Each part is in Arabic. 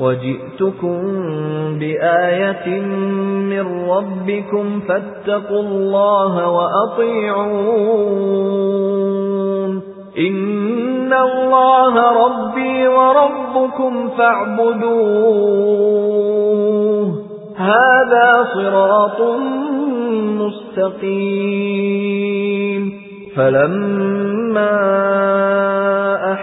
وَجِئْتُكُم بِآيَةٍ مِّن رَّبِّكُمْ فَاتَّقُوا اللَّهَ وَأَطِيعُونِ. إِنَّ اللَّهَ رَبِّي وَرَبُّكُمْ فَاعْبُدُوهُ. هَذَا صِرَاطٌ مُّسْتَقِيمٌ. فَلَمَّا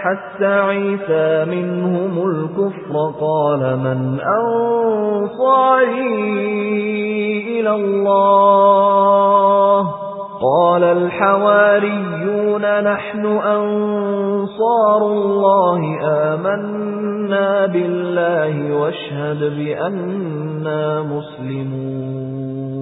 أَحَسَّ عِيسَى مِنْهُمُ الْكُفْرَ قَالَ مَنْ أَنصَارِي إِلَى اللَّهِ؟ قَالَ الْحَوَارِيُّونَ نَحْنُ أَنصَارُ اللَّهِ آمَنَّا بِاللَّهِ وَاشْهَدْ بِأَنَّا مُسْلِمُونَ.